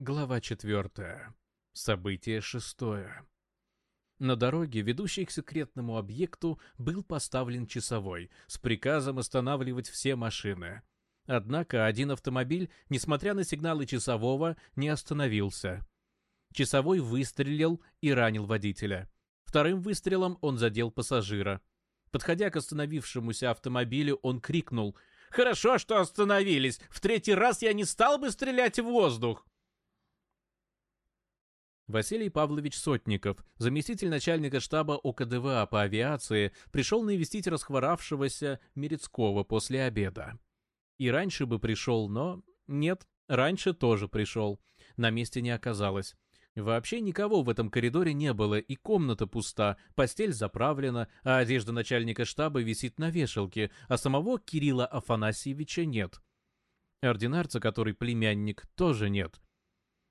Глава 4. Событие 6. На дороге, ведущей к секретному объекту, был поставлен часовой с приказом останавливать все машины. Однако один автомобиль, несмотря на сигналы часового, не остановился. Часовой выстрелил и ранил водителя. Вторым выстрелом он задел пассажира. Подходя к остановившемуся автомобилю, он крикнул «Хорошо, что остановились! В третий раз я не стал бы стрелять в воздух!» Василий Павлович Сотников, заместитель начальника штаба ОКДВА по авиации, пришел навестить расхворавшегося Мерецкого после обеда. И раньше бы пришел, но... Нет, раньше тоже пришел. На месте не оказалось. Вообще никого в этом коридоре не было, и комната пуста, постель заправлена, а одежда начальника штаба висит на вешалке, а самого Кирилла Афанасьевича нет. Ординарца, который племянник, тоже нет. —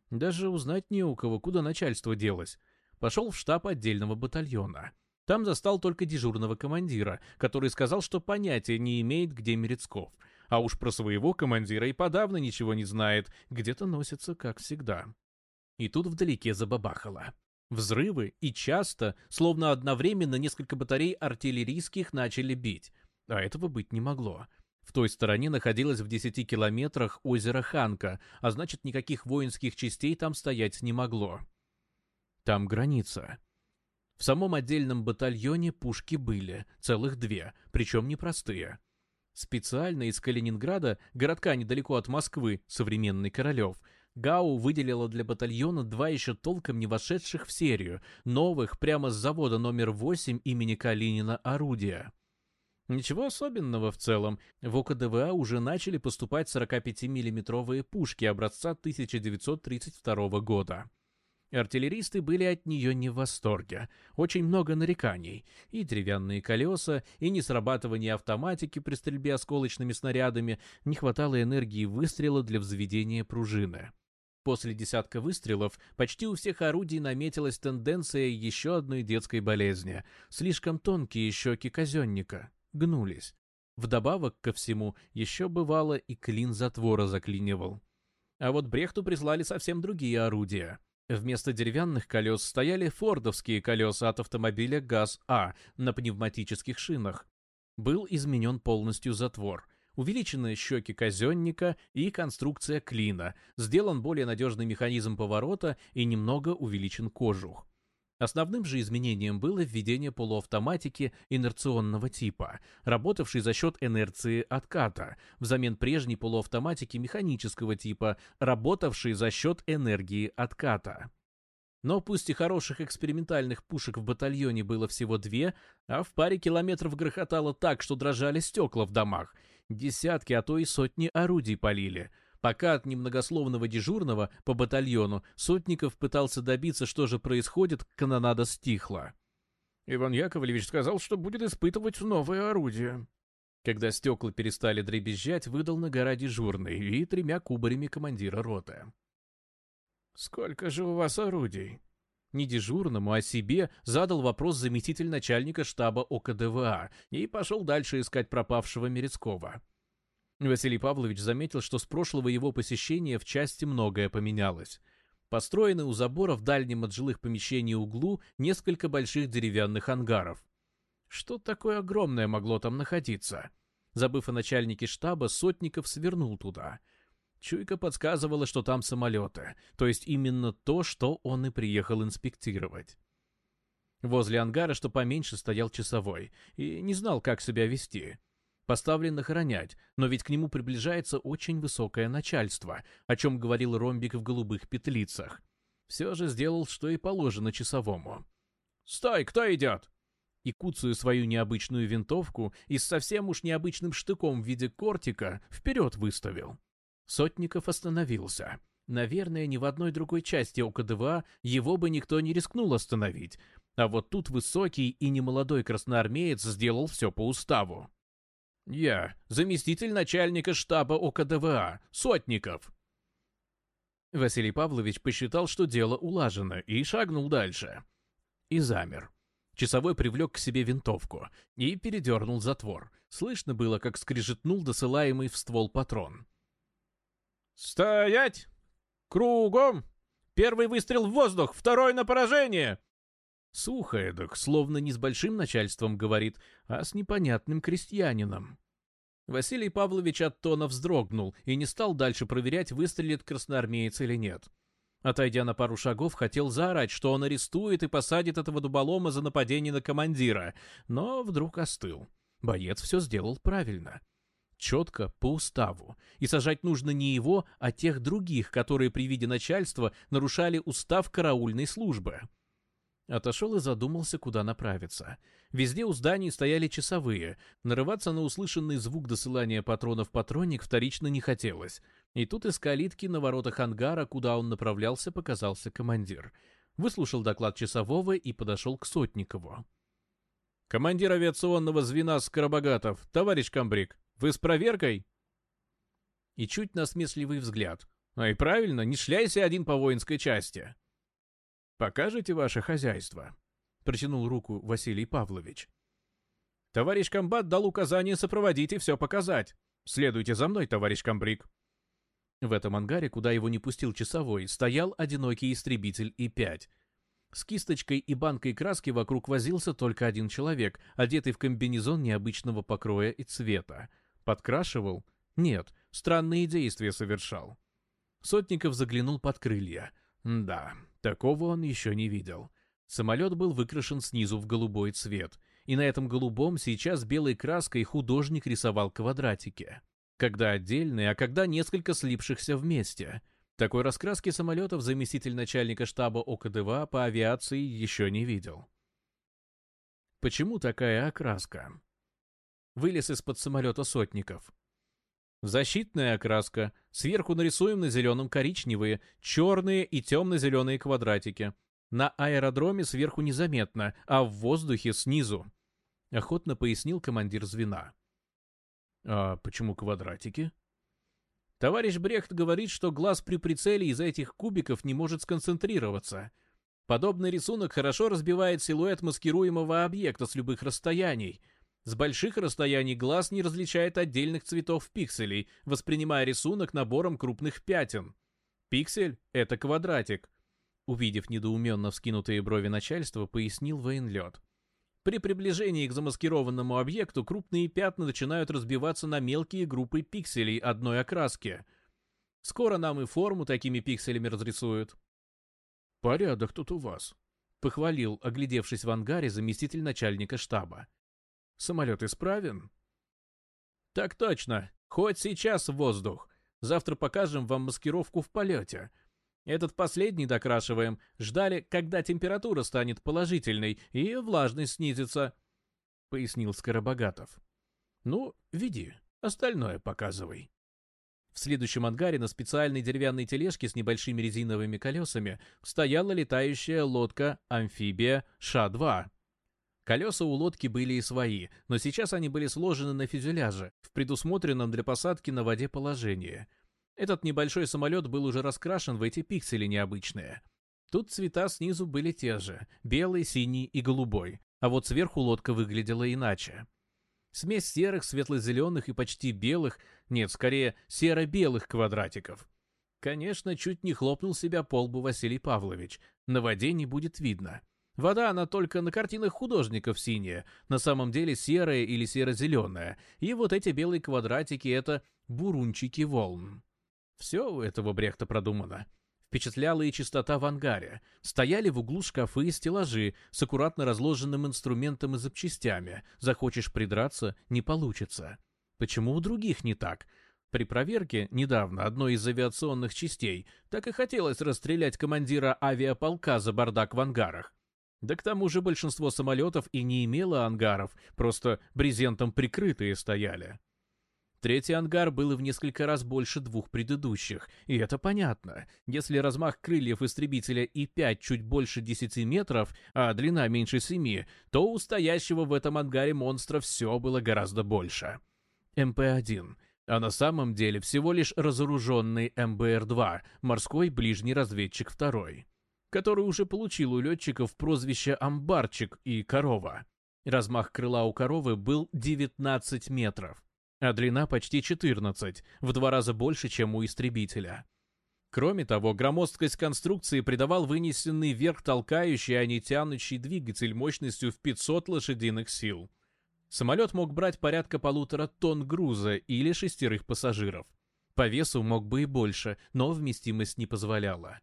даже узнать не у кого, куда начальство делось. Пошел в штаб отдельного батальона. Там застал только дежурного командира, который сказал, что понятия не имеет, где Мерецков. А уж про своего командира и подавно ничего не знает, где-то носится, как всегда. И тут вдалеке забабахало. Взрывы, и часто, словно одновременно несколько батарей артиллерийских начали бить. А этого быть не могло. В той стороне находилось в 10 километрах озеро Ханка, а значит, никаких воинских частей там стоять не могло. Там граница. В самом отдельном батальоне пушки были, целых две, причем непростые. Специально из Калининграда, городка недалеко от Москвы, современный Королев, Гау выделила для батальона два еще толком не вошедших в серию, новых прямо с завода номер 8 имени Калинина орудия. Ничего особенного в целом. В ОКДВА уже начали поступать 45 миллиметровые пушки образца 1932 года. Артиллеристы были от нее не в восторге. Очень много нареканий. И деревянные колеса, и несрабатывание автоматики при стрельбе осколочными снарядами, не хватало энергии выстрела для взведения пружины. После десятка выстрелов почти у всех орудий наметилась тенденция еще одной детской болезни – слишком тонкие щеки казенника гнулись. Вдобавок ко всему, еще бывало и клин затвора заклинивал. А вот Брехту прислали совсем другие орудия. Вместо деревянных колес стояли фордовские колеса от автомобиля ГАЗ-А на пневматических шинах. Был изменен полностью затвор — увеличены щеки казенника и конструкция клина, сделан более надежный механизм поворота и немного увеличен кожух. Основным же изменением было введение полуавтоматики инерционного типа, работавшей за счет инерции отката, взамен прежней полуавтоматики механического типа, работавшей за счет энергии отката. Но пусть и хороших экспериментальных пушек в батальоне было всего две, а в паре километров грохотало так, что дрожали стекла в домах. Десятки, а то и сотни орудий полили — Пока от немногословного дежурного по батальону Сотников пытался добиться, что же происходит, канонада стихла. Иван Яковлевич сказал, что будет испытывать новое орудие. Когда стекла перестали дребезжать, выдал на гора дежурный и тремя кубарями командира роты. «Сколько же у вас орудий?» Не дежурному, а себе задал вопрос заместитель начальника штаба ОКДВА и пошел дальше искать пропавшего Мерецкого. Василий Павлович заметил, что с прошлого его посещения в части многое поменялось. Построены у забора в дальнем от жилых помещений углу несколько больших деревянных ангаров. Что такое огромное могло там находиться? Забыв о начальнике штаба, Сотников свернул туда. Чуйка подсказывала, что там самолеты, то есть именно то, что он и приехал инспектировать. Возле ангара, что поменьше, стоял часовой и не знал, как себя вести поставлен охранять, но ведь к нему приближается очень высокое начальство, о чем говорил ромбик в голубых петлицах. Все же сделал, что и положено часовому. «Стой, кто идет?» И куцую свою необычную винтовку и с совсем уж необычным штыком в виде кортика вперед выставил. Сотников остановился. Наверное, ни в одной другой части ОКДВА его бы никто не рискнул остановить, а вот тут высокий и немолодой красноармеец сделал все по уставу. Я, заместитель начальника штаба ОКДВА, Сотников. Василий Павлович посчитал, что дело улажено, и шагнул дальше. И замер. Часовой привлек к себе винтовку и передернул затвор. Слышно было, как скрижетнул досылаемый в ствол патрон. «Стоять! Кругом! Первый выстрел в воздух, второй на поражение!» Сухо эдак, словно не с большим начальством говорит, а с непонятным крестьянином. Василий Павлович от тона вздрогнул и не стал дальше проверять, выстрелит красноармеец или нет. Отойдя на пару шагов, хотел заорать, что он арестует и посадит этого дуболома за нападение на командира, но вдруг остыл. Боец все сделал правильно. Четко, по уставу. И сажать нужно не его, а тех других, которые при виде начальства нарушали устав караульной службы. Отошел и задумался, куда направиться. Везде у зданий стояли часовые. Нарываться на услышанный звук досылания патронов патронник вторично не хотелось. И тут из калитки на воротах ангара, куда он направлялся, показался командир. Выслушал доклад часового и подошел к Сотникову. «Командир авиационного звена Скоробогатов, товарищ Камбрик, вы с проверкой?» И чуть насмешливый взгляд. «А и правильно, не шляйся один по воинской части!» Покажите ваше хозяйство», — протянул руку Василий Павлович. «Товарищ комбат дал указание сопроводить и все показать. Следуйте за мной, товарищ комбриг». В этом ангаре, куда его не пустил часовой, стоял одинокий истребитель И-5. С кисточкой и банкой краски вокруг возился только один человек, одетый в комбинезон необычного покроя и цвета. Подкрашивал? Нет, странные действия совершал. Сотников заглянул под крылья — да, такого он еще не видел. Самолет был выкрашен снизу в голубой цвет, и на этом голубом сейчас белой краской художник рисовал квадратики. Когда отдельные, а когда несколько слипшихся вместе. Такой раскраски самолетов заместитель начальника штаба ОКДВА по авиации еще не видел. Почему такая окраска? Вылез из-под самолета сотников. Защитная окраска. Сверху нарисуем на зеленом коричневые, черные и темно-зеленые квадратики. На аэродроме сверху незаметно, а в воздухе снизу. Охотно пояснил командир звена. А почему квадратики? Товарищ Брехт говорит, что глаз при прицеле из этих кубиков не может сконцентрироваться. Подобный рисунок хорошо разбивает силуэт маскируемого объекта с любых расстояний — с больших расстояний глаз не различает отдельных цветов пикселей, воспринимая рисунок набором крупных пятен. Пиксель — это квадратик. Увидев недоуменно вскинутые брови начальства, пояснил военлёд. При приближении к замаскированному объекту крупные пятна начинают разбиваться на мелкие группы пикселей одной окраски. Скоро нам и форму такими пикселями разрисуют. «Порядок тут у вас», — похвалил, оглядевшись в ангаре, заместитель начальника штаба. Самолет исправен? Так точно. Хоть сейчас в воздух. Завтра покажем вам маскировку в полете. Этот последний докрашиваем. Ждали, когда температура станет положительной и влажность снизится, — пояснил Скоробогатов. Ну, веди. Остальное показывай. В следующем ангаре на специальной деревянной тележке с небольшими резиновыми колесами стояла летающая лодка-амфибия Ша-2. Колеса у лодки были и свои, но сейчас они были сложены на фюзеляже, в предусмотренном для посадки на воде положении. Этот небольшой самолет был уже раскрашен в эти пиксели необычные. Тут цвета снизу были те же – белый, синий и голубой, а вот сверху лодка выглядела иначе. Смесь серых, светло-зеленых и почти белых, нет, скорее, серо-белых квадратиков. Конечно, чуть не хлопнул себя по лбу Василий Павлович, на воде не будет видно – Вода, она только на картинах художников синяя, на самом деле серая или серо-зеленая, и вот эти белые квадратики — это бурунчики волн. Все у этого Брехта продумано. Впечатляла и чистота в ангаре. Стояли в углу шкафы и стеллажи с аккуратно разложенным инструментом и запчастями. Захочешь придраться — не получится. Почему у других не так? При проверке недавно одной из авиационных частей так и хотелось расстрелять командира авиаполка за бардак в ангарах. Да к тому же большинство самолетов и не имело ангаров, просто брезентом прикрытые стояли. Третий ангар был и в несколько раз больше двух предыдущих, и это понятно. Если размах крыльев истребителя И-5 чуть больше 10 метров, а длина меньше 7, то у стоящего в этом ангаре монстра все было гораздо больше. МП-1 а на самом деле всего лишь разоруженный МБР-2, морской ближний разведчик 2 который уже получил у летчиков прозвище «Амбарчик» и «Корова». Размах крыла у коровы был 19 метров, а длина почти 14, в два раза больше, чем у истребителя. Кроме того, громоздкость конструкции придавал вынесенный вверх толкающий, а не тянущий двигатель мощностью в 500 лошадиных сил. Самолет мог брать порядка полутора тонн груза или шестерых пассажиров. По весу мог бы и больше, но вместимость не позволяла.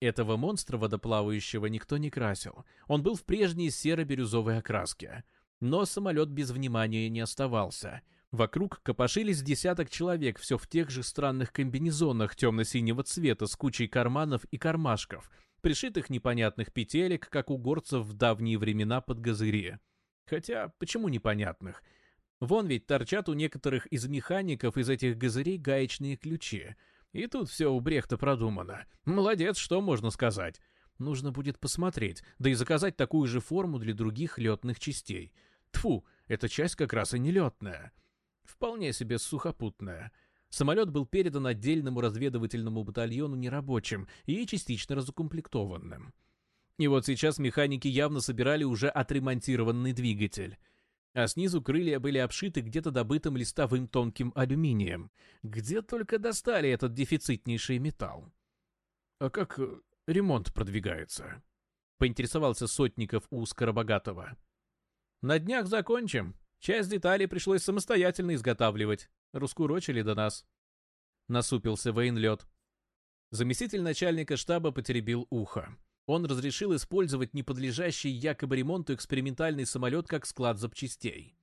Этого монстра водоплавающего никто не красил. Он был в прежней серо-бирюзовой окраске. Но самолет без внимания не оставался. Вокруг копошились десяток человек, все в тех же странных комбинезонах темно-синего цвета с кучей карманов и кармашков, пришитых непонятных петелек, как у горцев в давние времена под газыри. Хотя, почему непонятных? Вон ведь торчат у некоторых из механиков из этих газырей гаечные ключи — и тут все у Брехта продумано. Молодец, что можно сказать. Нужно будет посмотреть, да и заказать такую же форму для других летных частей. Тфу, эта часть как раз и не летная. Вполне себе сухопутная. Самолет был передан отдельному разведывательному батальону нерабочим и частично разукомплектованным. И вот сейчас механики явно собирали уже отремонтированный двигатель а снизу крылья были обшиты где-то добытым листовым тонким алюминием. Где только достали этот дефицитнейший металл. «А как э, ремонт продвигается?» — поинтересовался Сотников у Скоробогатого. «На днях закончим. Часть деталей пришлось самостоятельно изготавливать. Раскурочили до нас». Насупился Вейнлёд. Заместитель начальника штаба потеребил ухо. Он разрешил использовать неподлежащий якобы ремонту экспериментальный самолет как склад запчастей.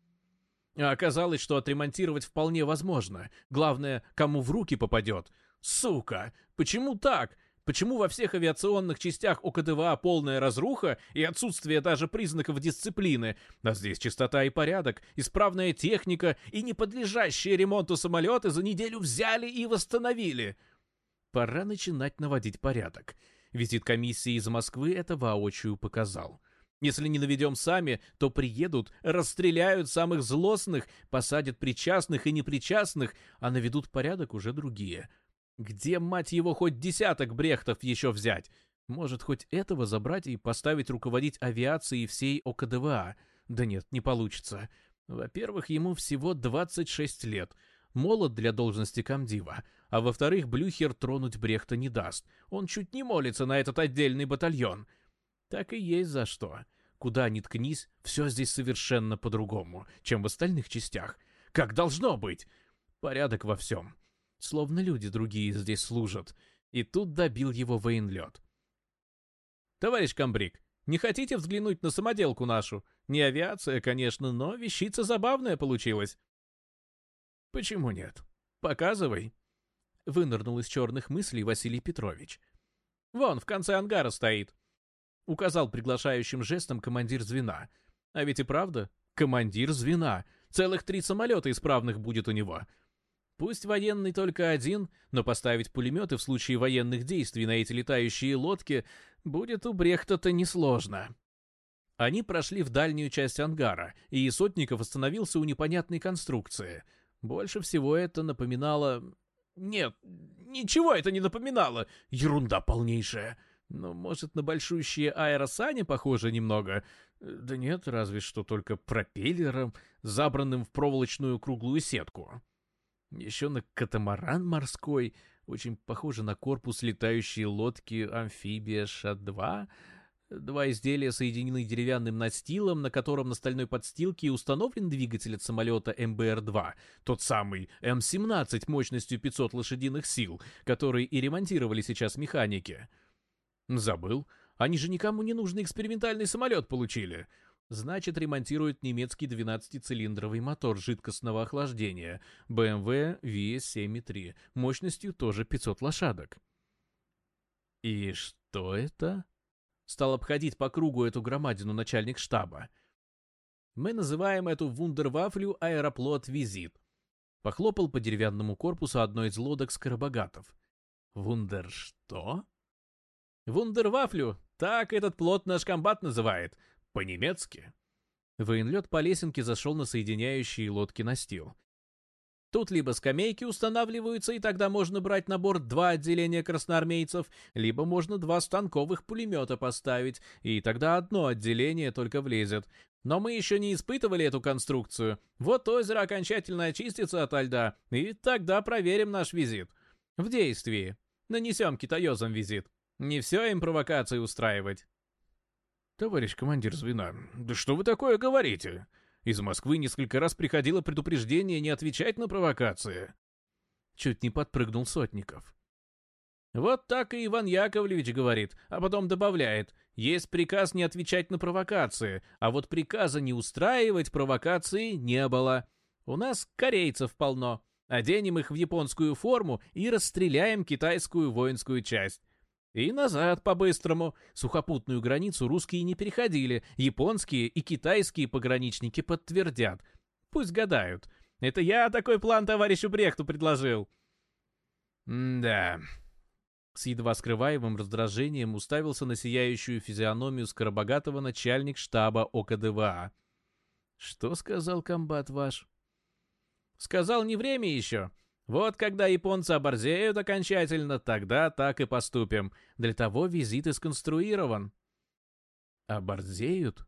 А оказалось, что отремонтировать вполне возможно. Главное, кому в руки попадет. Сука! Почему так? Почему во всех авиационных частях ОКДВА полная разруха и отсутствие даже признаков дисциплины? А здесь чистота и порядок, исправная техника и неподлежащие ремонту самолеты за неделю взяли и восстановили. Пора начинать наводить порядок. Визит комиссии из Москвы это воочию показал. Если не наведем сами, то приедут, расстреляют самых злостных, посадят причастных и непричастных, а наведут порядок уже другие. Где, мать его, хоть десяток брехтов еще взять? Может, хоть этого забрать и поставить руководить авиацией всей ОКДВА? Да нет, не получится. Во-первых, ему всего 26 лет — молод для должности комдива, а во-вторых, Блюхер тронуть Брехта не даст. Он чуть не молится на этот отдельный батальон. Так и есть за что. Куда ни ткнись, все здесь совершенно по-другому, чем в остальных частях. Как должно быть! Порядок во всем. Словно люди другие здесь служат. И тут добил его Вейн лед. «Товарищ Камбрик, не хотите взглянуть на самоделку нашу? Не авиация, конечно, но вещица забавная получилась. «Почему нет? Показывай!» Вынырнул из черных мыслей Василий Петрович. «Вон, в конце ангара стоит!» Указал приглашающим жестом командир звена. А ведь и правда, командир звена. Целых три самолета исправных будет у него. Пусть военный только один, но поставить пулеметы в случае военных действий на эти летающие лодки будет у Брехта-то несложно. Они прошли в дальнюю часть ангара, и Сотников остановился у непонятной конструкции — больше всего это напоминало... Нет, ничего это не напоминало. Ерунда полнейшая. Ну, может, на большущие аэросани похоже немного? Да нет, разве что только пропеллером, забранным в проволочную круглую сетку. Еще на катамаран морской, очень похоже на корпус летающей лодки «Амфибия Ша-2», Два изделия соединены деревянным настилом, на котором на стальной подстилке установлен двигатель от самолета МБР-2, тот самый М-17 мощностью 500 лошадиных сил, который и ремонтировали сейчас механики. Забыл. Они же никому не нужный экспериментальный самолет получили. Значит, ремонтируют немецкий 12-цилиндровый мотор жидкостного охлаждения BMW VS7.3 мощностью тоже 500 лошадок. И что это? стал обходить по кругу эту громадину начальник штаба. Мы называем эту вундервафлю аэроплот-визит. Похлопал по деревянному корпусу одной из лодок скоробогатов. Вундер что? Вундервафлю! Так этот плот наш комбат называет. По-немецки. Военлет по лесенке зашел на соединяющие лодки настил. Тут либо скамейки устанавливаются, и тогда можно брать на борт два отделения красноармейцев, либо можно два станковых пулемета поставить, и тогда одно отделение только влезет. Но мы еще не испытывали эту конструкцию. Вот озеро окончательно очистится от льда, и тогда проверим наш визит. В действии. Нанесем китаёзам визит. Не все им провокации устраивать. Товарищ командир звена, да что вы такое говорите? Из Москвы несколько раз приходило предупреждение не отвечать на провокации. Чуть не подпрыгнул Сотников. Вот так и Иван Яковлевич говорит, а потом добавляет, есть приказ не отвечать на провокации, а вот приказа не устраивать провокации не было. У нас корейцев полно. Оденем их в японскую форму и расстреляем китайскую воинскую часть. И назад по-быстрому. Сухопутную границу русские не переходили, японские и китайские пограничники подтвердят. Пусть гадают. Это я такой план товарищу Брехту предложил. Да. С едва скрываемым раздражением уставился на сияющую физиономию Скоробогатого начальник штаба ОКДВА. «Что сказал комбат ваш?» «Сказал, не время еще. Вот когда японцы оборзеют окончательно, тогда так и поступим. Для того визит и сконструирован. Оборзеют?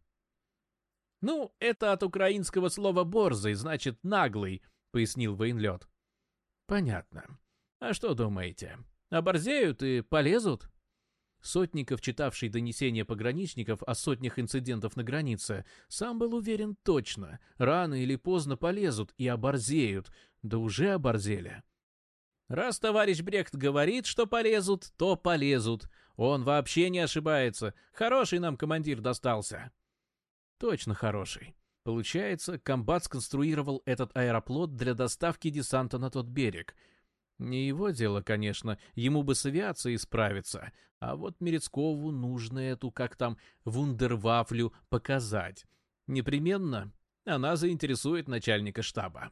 Ну, это от украинского слова «борзый», значит «наглый», — пояснил военлёд. Понятно. А что думаете? Оборзеют и полезут? Сотников, читавший донесения пограничников о сотнях инцидентов на границе, сам был уверен точно, рано или поздно полезут и оборзеют, да уже оборзели. Раз товарищ Брехт говорит, что полезут, то полезут. Он вообще не ошибается. Хороший нам командир достался. Точно хороший. Получается, комбат сконструировал этот аэроплот для доставки десанта на тот берег — не его дело, конечно, ему бы с авиацией справиться, а вот Мерецкову нужно эту, как там, вундервафлю показать. Непременно она заинтересует начальника штаба.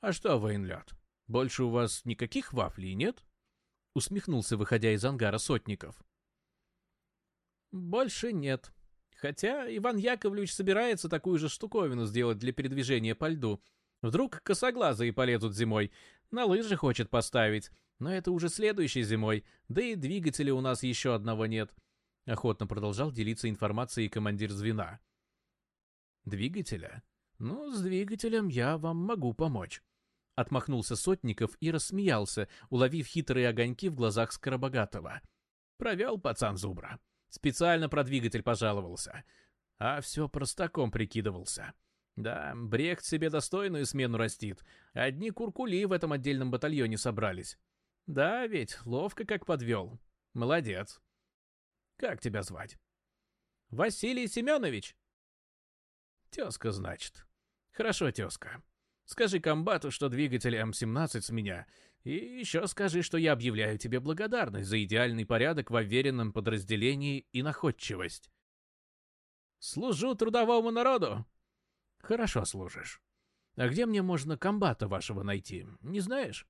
«А что, военлёд, больше у вас никаких вафлей нет?» — усмехнулся, выходя из ангара сотников. «Больше нет. Хотя Иван Яковлевич собирается такую же штуковину сделать для передвижения по льду — Вдруг косоглазые полезут зимой, на лыжи хочет поставить, но это уже следующей зимой, да и двигателя у нас еще одного нет. Охотно продолжал делиться информацией командир звена. Двигателя? Ну, с двигателем я вам могу помочь. Отмахнулся Сотников и рассмеялся, уловив хитрые огоньки в глазах Скоробогатого. Провел пацан зубра. Специально про двигатель пожаловался. А все простаком прикидывался. Да, брех себе достойную смену растит. Одни куркули в этом отдельном батальоне собрались. Да, ведь ловко как подвел. Молодец. Как тебя звать? Василий Семенович. Тезка, значит. Хорошо, тезка. Скажи комбату, что двигатель М-17 с меня, и еще скажи, что я объявляю тебе благодарность за идеальный порядок в уверенном подразделении и находчивость. Служу трудовому народу! Хорошо служишь. А где мне можно комбата вашего найти, не знаешь?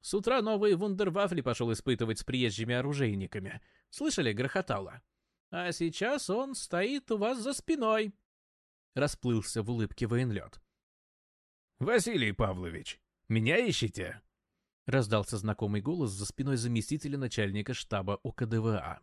С утра новые вундервафли пошел испытывать с приезжими оружейниками. Слышали, грохотало? А сейчас он стоит у вас за спиной. Расплылся в улыбке военлет. «Василий Павлович, меня ищете?» Раздался знакомый голос за спиной заместителя начальника штаба ОКДВА.